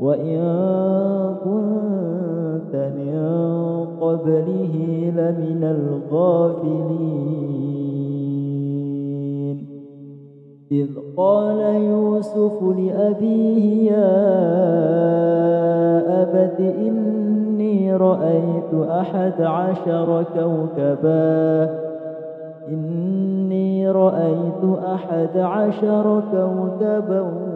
وإن كنت من قبله لمن الغافلين إذ قال يوسف لأبيه يا أبت إني رأيت أحد عشر كوكبا إني رأيت أحد عشر كوكبا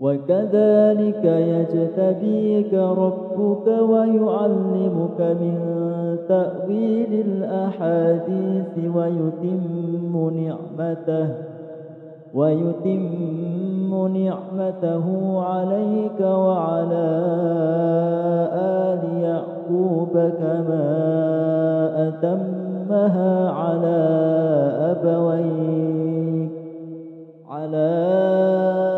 وكذلك يجتبيك ربك ويعلمك من تأويل الأحاديث ويتم نعمته ويتم نعمته عليك وعلى آل يعقوب كما أتمها على أبويك على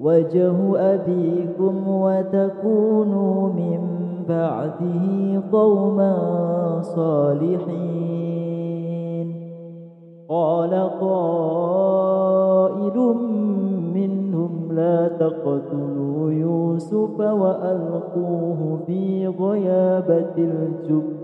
وجه أبيكم وتكونوا من بعده قوما صالحين. قال قائل منهم لا تقتلوا يوسف وألقوه في غيابة الجب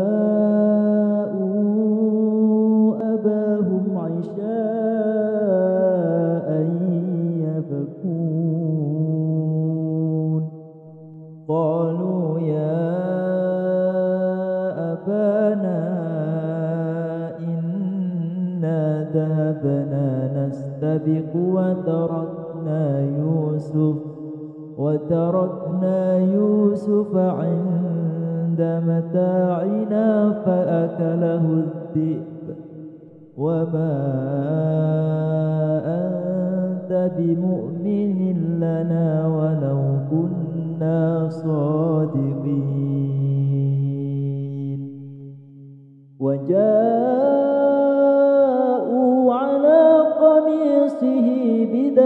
نستبق وتركنا يوسف وتركنا يوسف عند متاعنا فأكله الذئب. وما أنت بمؤمن لنا ولو كنا صادقين. وجاءوا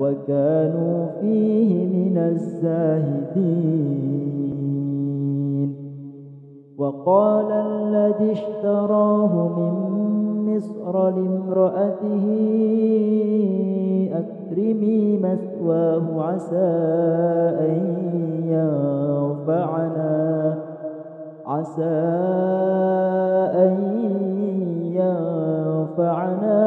وكانوا فيه من الزاهدين. وقال الذي اشتراه من مصر لامرأته أكرمي مثواه عسى أن ينفعنا عسى أن ينفعنا.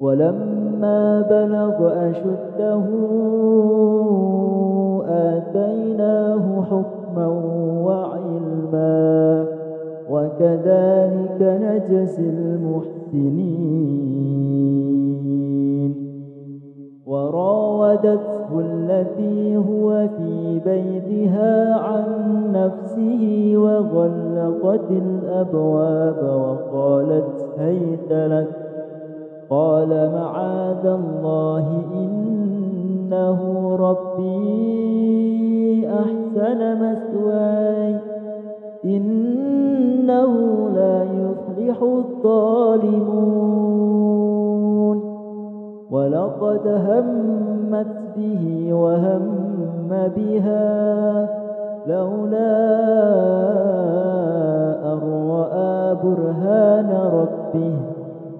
ولما بلغ أشده آتيناه حكما وعلما وكذلك نجزي المحسنين. وراودته التي هو في بيتها عن نفسه وغلقت الأبواب وقالت هيت لك قال معاذ الله إنه ربي أحسن مثواي إنه لا يفلح الظالمون. ولقد همت به وهم بها لولا أن رأى برهان ربه.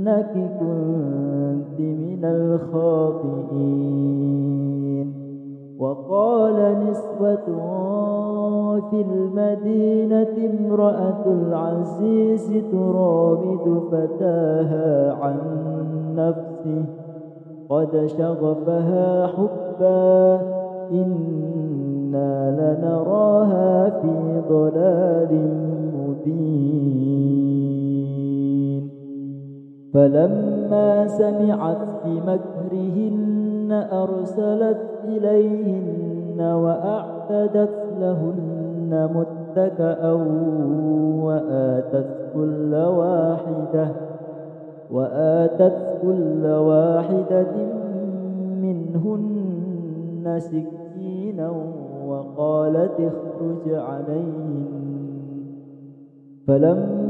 إنك كنت من الخاطئين. وقال نسوة في المدينة امرأة العزيز تراود فتاها عن نفسه. قد شغفها حبا إنا لنراها في ضلال مبين. فلما سمعت بمكرهن أرسلت إليهن وأعتدت لهن متكأ وآتت كل واحدة وآتت كل واحدة منهن سكينا وقالت اخرج عليهن. فلما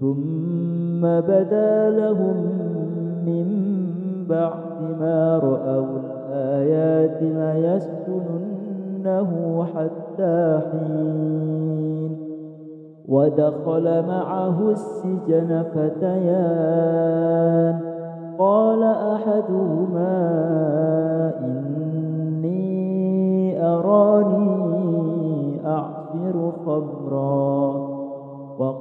ثم بدا لهم من بعد ما رأوا الآيات ليسجننه حتى حين ودخل معه السجن فتيان. قال أحدهما إني أراني أعفر خمرًا.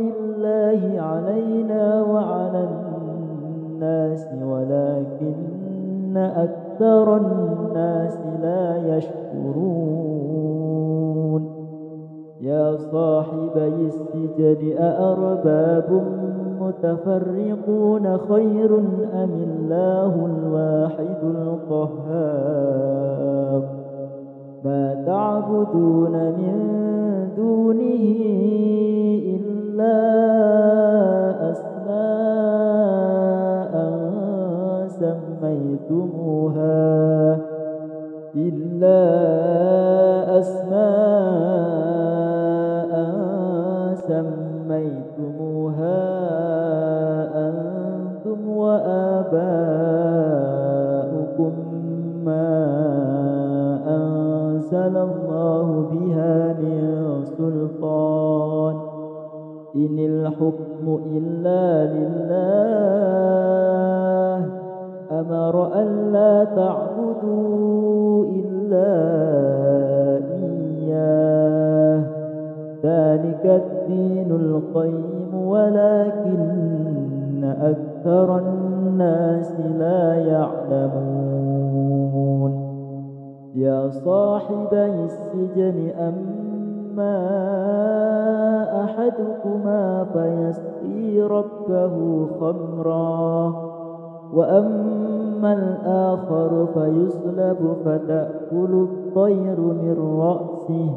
الله علينا وعلى الناس ولكن أكثر الناس لا يشكرون. يا صاحبي السجن أأرباب متفرقون خير أم الله الواحد القهار؟ ما تعبدون من دونه إلا أسماء سميتموها إلا أسماء سميتموها. الحكم إلا لله. أمر فيسقي ربه خمرًا. وأما الآخر فيصلب فتأكل الطير من رأسه.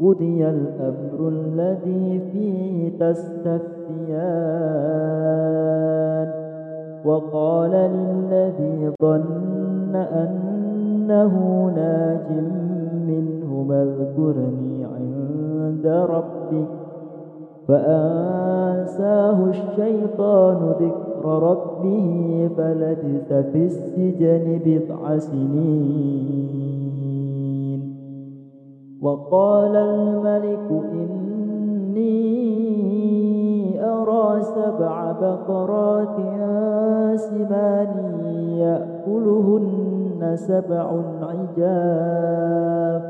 قضي الأمر الذي فيه تستفتيان. وقال للذي ظن أنه ناج منه اذكرني عند ربك. فأنساه الشيطان ذكر ربه فلبث في السجن بضع سنين. وقال الملك إني أرى سبع بقرات سمان يأكلهن سبع عجاف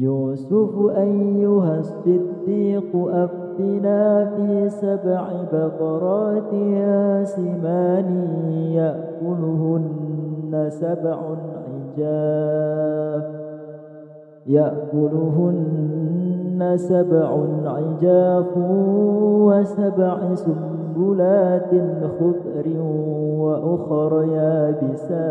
يوسف أيها الصديق أفتح آتنا في سبع بقرات سمان يأكلهن سبع عجاف. يأكلهن سبع عجاف وسبع سنبلات خضر وأخر يابسات.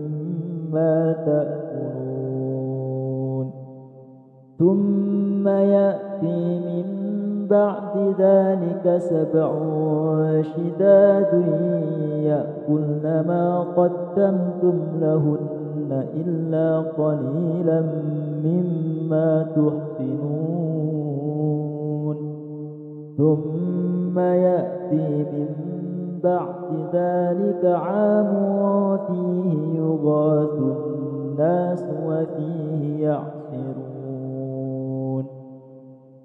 تأكلون. ثم يأتي من بعد ذلك سبع شداد يأكلن ما قدمتم لهن إلا قليلا مما تحسنون. ثم يأتي من بعد ذلك عام فيه يغاث الناس وفيه يعصرون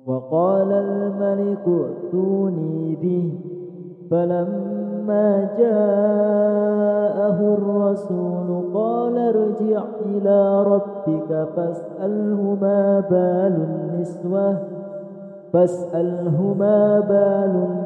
وقال الملك ائتوني به فلما جاءه الرسول قال ارجع إلى ربك فاسأله ما بال النسوة فاسأله ما بال النسوة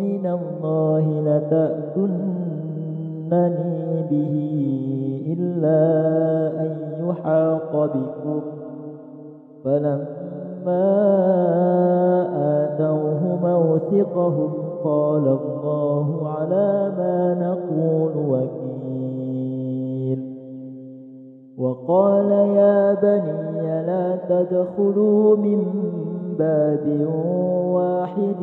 من الله لتأتنني به إلا أن يحاط بكم. فلما آتوه موثقهم قال الله على ما نقول وكيل. وقال يا بني لا تدخلوا من باب واحد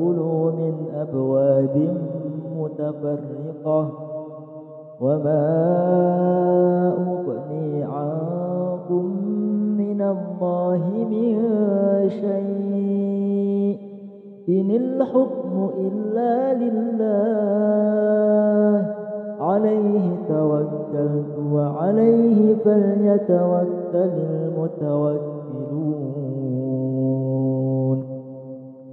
ودخلوا من أبواب متفرقة وما أغني عنكم من الله من شيء إن الحكم إلا لله عليه توكلت وعليه فليتوكل المتوكلون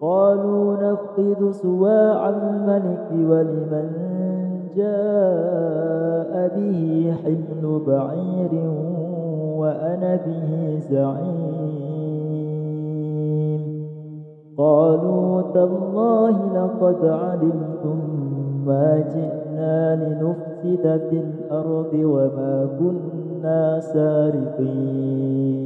قالوا نفقد سواع الملك ولمن جاء به حمل بعير وأنا به زعيم قالوا تالله لقد علمتم ما جئنا لنفسد في الأرض وما كنا سارقين.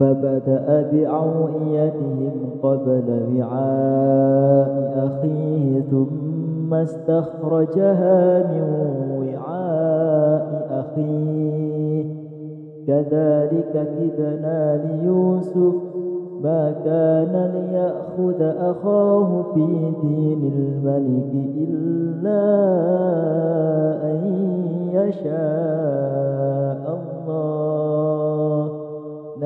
فبدأ بأوعيتهم قبل وعاء أخيه ثم استخرجها من وعاء أخيه. كذلك كدنا ليوسف ما كان ليأخذ أخاه في دين الملك إلا أن يشاء الله.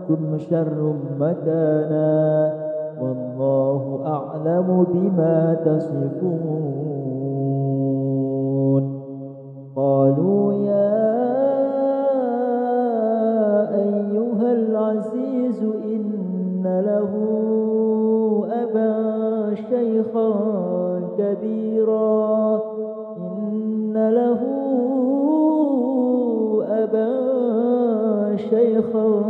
أنتم شر مكانا والله أعلم بما تصفون. قالوا يا أيها العزيز إن له أبا شيخا كبيرا. إن له أبا شيخا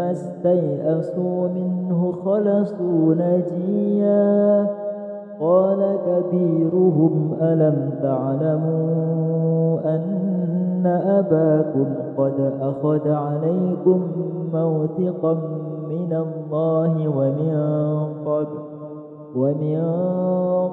استيئسوا منه خلصوا نجيا. قال كبيرهم ألم تعلموا أن أباكم قد أخذ عليكم موثقا من الله ومن قبل؟ ومن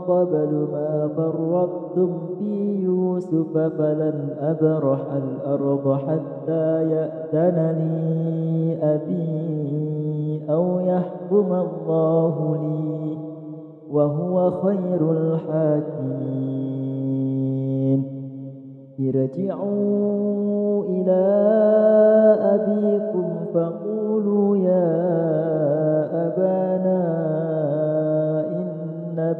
قبل ما فرطتم في يوسف فلن أبرح الأرض حتى يأذن لي أبي أو يحكم الله لي وهو خير الحاكمين. ارجعوا إلى أبيكم فقولوا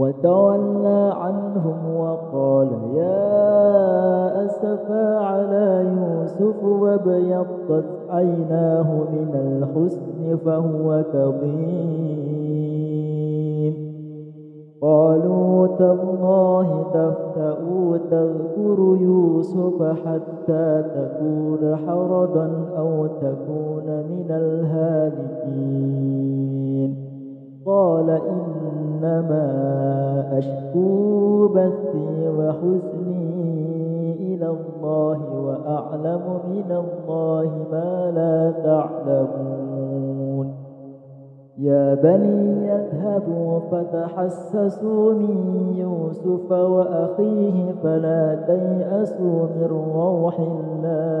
وتولى عنهم وقال يا أسفا على يوسف وابيضت عيناه من الحسن فهو كظيم. قالوا تالله تفتأ تذكر يوسف حتى تكون حرضا أو تكون من الهالكين. قال إنما أشكو بثي وحزني إلى الله وأعلم من الله ما لا تعلمون. يا بني يذهبوا فتحسسوا من يوسف وأخيه فلا تيأسوا من روح الله.